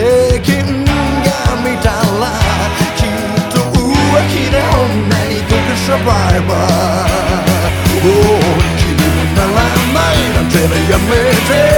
世が見たらきっと浮気な女にとくサバイバーおお君ならないなんてねやめて。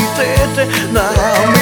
sete na mão.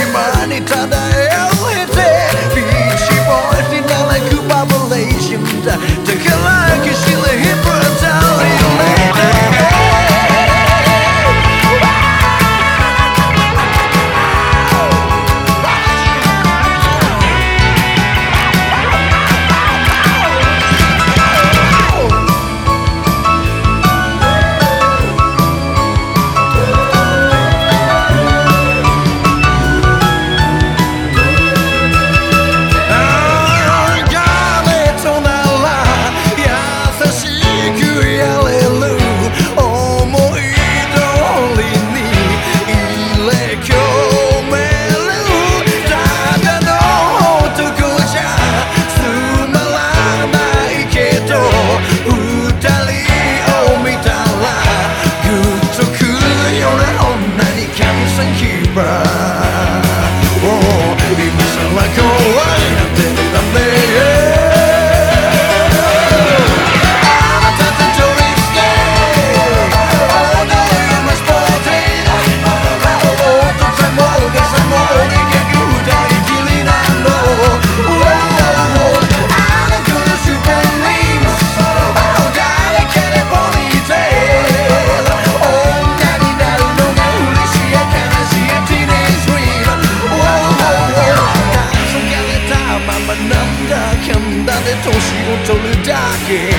年を取るだけ。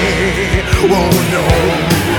Oh no.